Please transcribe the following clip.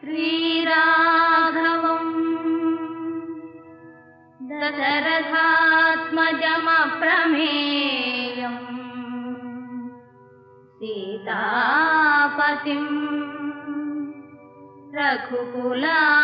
श्रीराघवम्। दशरथात्मजमप्रमेयम्। सीतापतिम्। रघुला